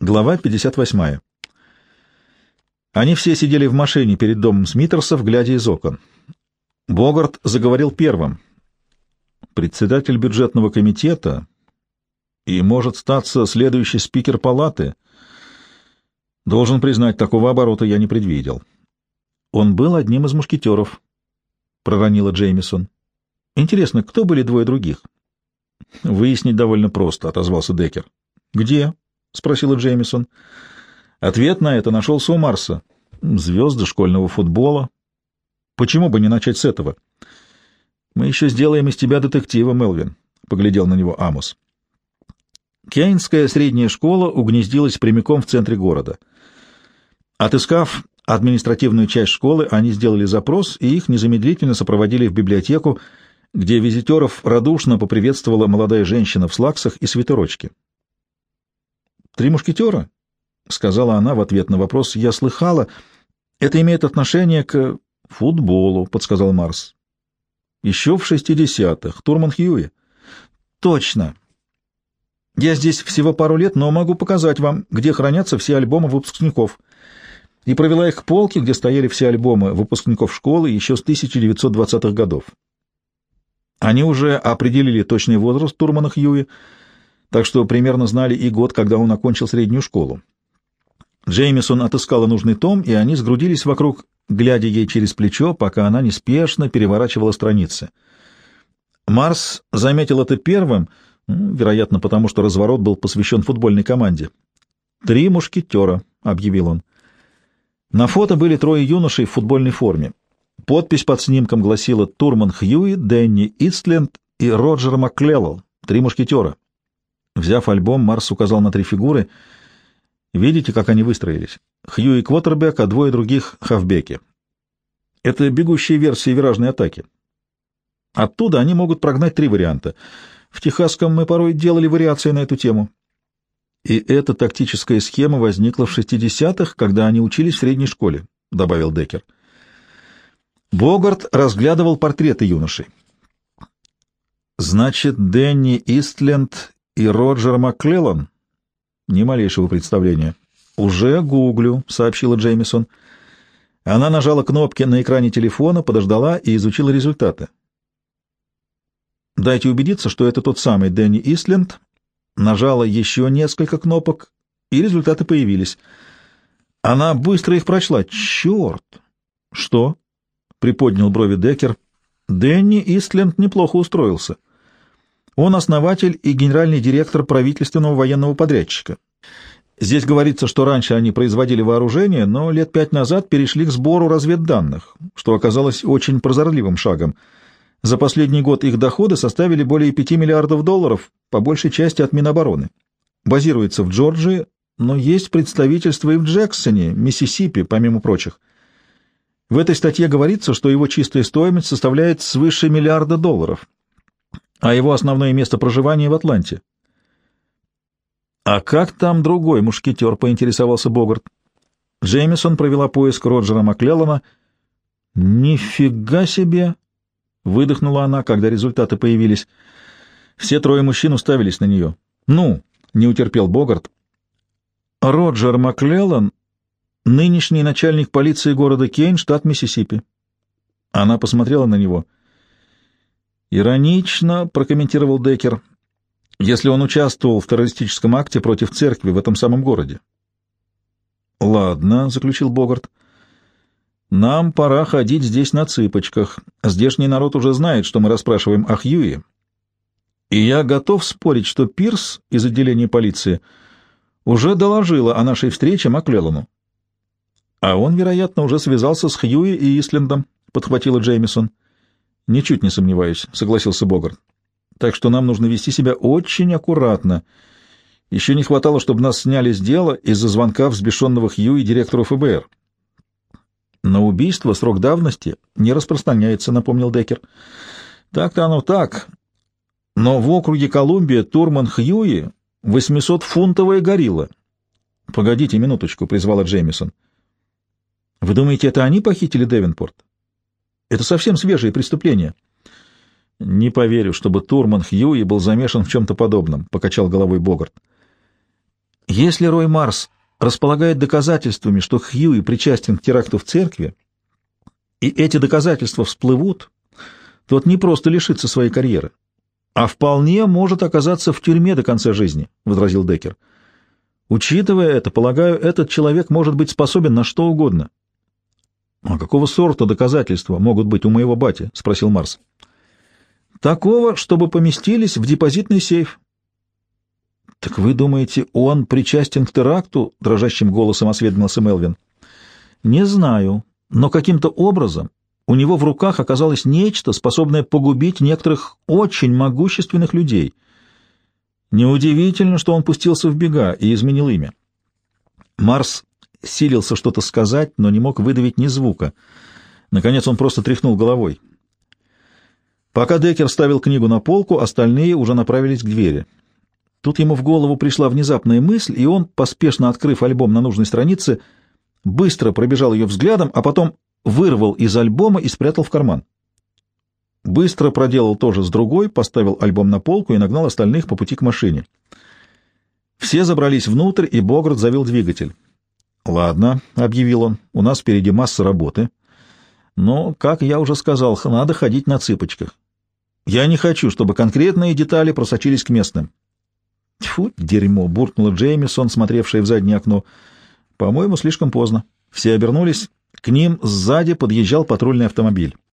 Глава 58. Они все сидели в машине перед домом Смитерсов, глядя из окон. Богарт заговорил первым. Председатель бюджетного комитета и, может статься, следующий спикер палаты. Должен признать, такого оборота я не предвидел. Он был одним из мушкетеров, — проронила Джеймисон. Интересно, кто были двое других? Выяснить довольно просто, — отозвался Деккер. Где? — спросила Джеймисон. Ответ на это нашелся у Марса. Звезды школьного футбола. Почему бы не начать с этого? Мы еще сделаем из тебя детектива, Мелвин, — поглядел на него Амос. Кейнская средняя школа угнездилась прямиком в центре города. Отыскав административную часть школы, они сделали запрос, и их незамедлительно сопроводили в библиотеку, где визитеров радушно поприветствовала молодая женщина в слаксах и свитерочке. «Три мушкетера?» — сказала она в ответ на вопрос. «Я слыхала. Это имеет отношение к футболу», — подсказал Марс. «Еще в шестидесятых. Турман Хьюи». «Точно. Я здесь всего пару лет, но могу показать вам, где хранятся все альбомы выпускников». И провела их к полке, где стояли все альбомы выпускников школы еще с 1920-х годов. Они уже определили точный возраст Турмана Хьюи, так что примерно знали и год, когда он окончил среднюю школу. Джеймисон отыскала нужный том, и они сгрудились вокруг, глядя ей через плечо, пока она неспешно переворачивала страницы. Марс заметил это первым, вероятно, потому что разворот был посвящен футбольной команде. «Три мушкетера», — объявил он. На фото были трое юношей в футбольной форме. Подпись под снимком гласила «Турман Хьюи, Дэнни Истленд и Роджер Макклеллал, три мушкетера». Взяв альбом, Марс указал на три фигуры. Видите, как они выстроились? Хьюи квотербек, а двое других — хавбеки. Это бегущие версии виражной атаки. Оттуда они могут прогнать три варианта. В Техасском мы порой делали вариации на эту тему. И эта тактическая схема возникла в 60-х, когда они учились в средней школе, — добавил Деккер. Богарт разглядывал портреты юношей. Значит, Дэнни Истленд и Роджер Макклеллан? Ни малейшего представления. Уже гуглю, сообщила Джеймисон. Она нажала кнопки на экране телефона, подождала и изучила результаты. Дайте убедиться, что это тот самый Дэнни Истленд. Нажала еще несколько кнопок, и результаты появились. Она быстро их прочла. Черт! Что? Приподнял брови Деккер. Дэнни Истленд неплохо устроился. — он основатель и генеральный директор правительственного военного подрядчика. Здесь говорится, что раньше они производили вооружение, но лет пять назад перешли к сбору разведданных, что оказалось очень прозорливым шагом. За последний год их доходы составили более 5 миллиардов долларов, по большей части от Минобороны. Базируется в Джорджии, но есть представительство и в Джексоне, Миссисипи, помимо прочих. В этой статье говорится, что его чистая стоимость составляет свыше миллиарда долларов а его основное место проживания в Атланте. «А как там другой мушкетер?» — поинтересовался Богарт. Джеймисон провела поиск Роджера Маклеллана. «Нифига себе!» — выдохнула она, когда результаты появились. Все трое мужчин уставились на нее. «Ну!» — не утерпел Богарт. «Роджер Маклеллан — нынешний начальник полиции города Кейн, штат Миссисипи». Она посмотрела на него — Иронично, прокомментировал Декер, если он участвовал в террористическом акте против церкви в этом самом городе. Ладно, заключил Богарт. Нам пора ходить здесь на цыпочках. Здешний народ уже знает, что мы расспрашиваем о Хьюи. И я готов спорить, что Пирс из отделения полиции уже доложила о нашей встрече Маклеллану. А он, вероятно, уже связался с Хьюи и Ислендом, подхватила Джеймисон. Ничуть не сомневаюсь, согласился Богарт. Так что нам нужно вести себя очень аккуратно. Еще не хватало, чтобы нас сняли с дела из-за звонка взбешенного Хью и директору ФБР. На убийство срок давности не распространяется, напомнил Деккер. Так-то оно так. Но в округе Колумбия Турман Хьюи — восьмисотфунтовая горилла. — Погодите минуточку, — призвала Джеймисон. — Вы думаете, это они похитили Девинпорт? Это совсем свежие преступления. — Не поверю, чтобы Турман Хьюи был замешан в чем-то подобном, — покачал головой Богарт. Если Рой Марс располагает доказательствами, что Хьюи причастен к теракту в церкви, и эти доказательства всплывут, тот не просто лишится своей карьеры, а вполне может оказаться в тюрьме до конца жизни, — возразил Деккер. Учитывая это, полагаю, этот человек может быть способен на что угодно. — А какого сорта доказательства могут быть у моего бати? — спросил Марс. — Такого, чтобы поместились в депозитный сейф. — Так вы думаете, он причастен к теракту? — дрожащим голосом осведомился Мелвин. — Не знаю, но каким-то образом у него в руках оказалось нечто, способное погубить некоторых очень могущественных людей. Неудивительно, что он пустился в бега и изменил имя. Марс силился что-то сказать, но не мог выдавить ни звука. Наконец он просто тряхнул головой. Пока Деккер ставил книгу на полку, остальные уже направились к двери. Тут ему в голову пришла внезапная мысль, и он, поспешно открыв альбом на нужной странице, быстро пробежал ее взглядом, а потом вырвал из альбома и спрятал в карман. Быстро проделал то же с другой, поставил альбом на полку и нагнал остальных по пути к машине. Все забрались внутрь, и Богарт завел двигатель. «Ладно», — объявил он, — «у нас впереди масса работы. Но, как я уже сказал, надо ходить на цыпочках. Я не хочу, чтобы конкретные детали просочились к местным». «Тьфу, дерьмо!» — буркнула Джеймисон, смотревшая в заднее окно. «По-моему, слишком поздно». Все обернулись. К ним сзади подъезжал патрульный автомобиль.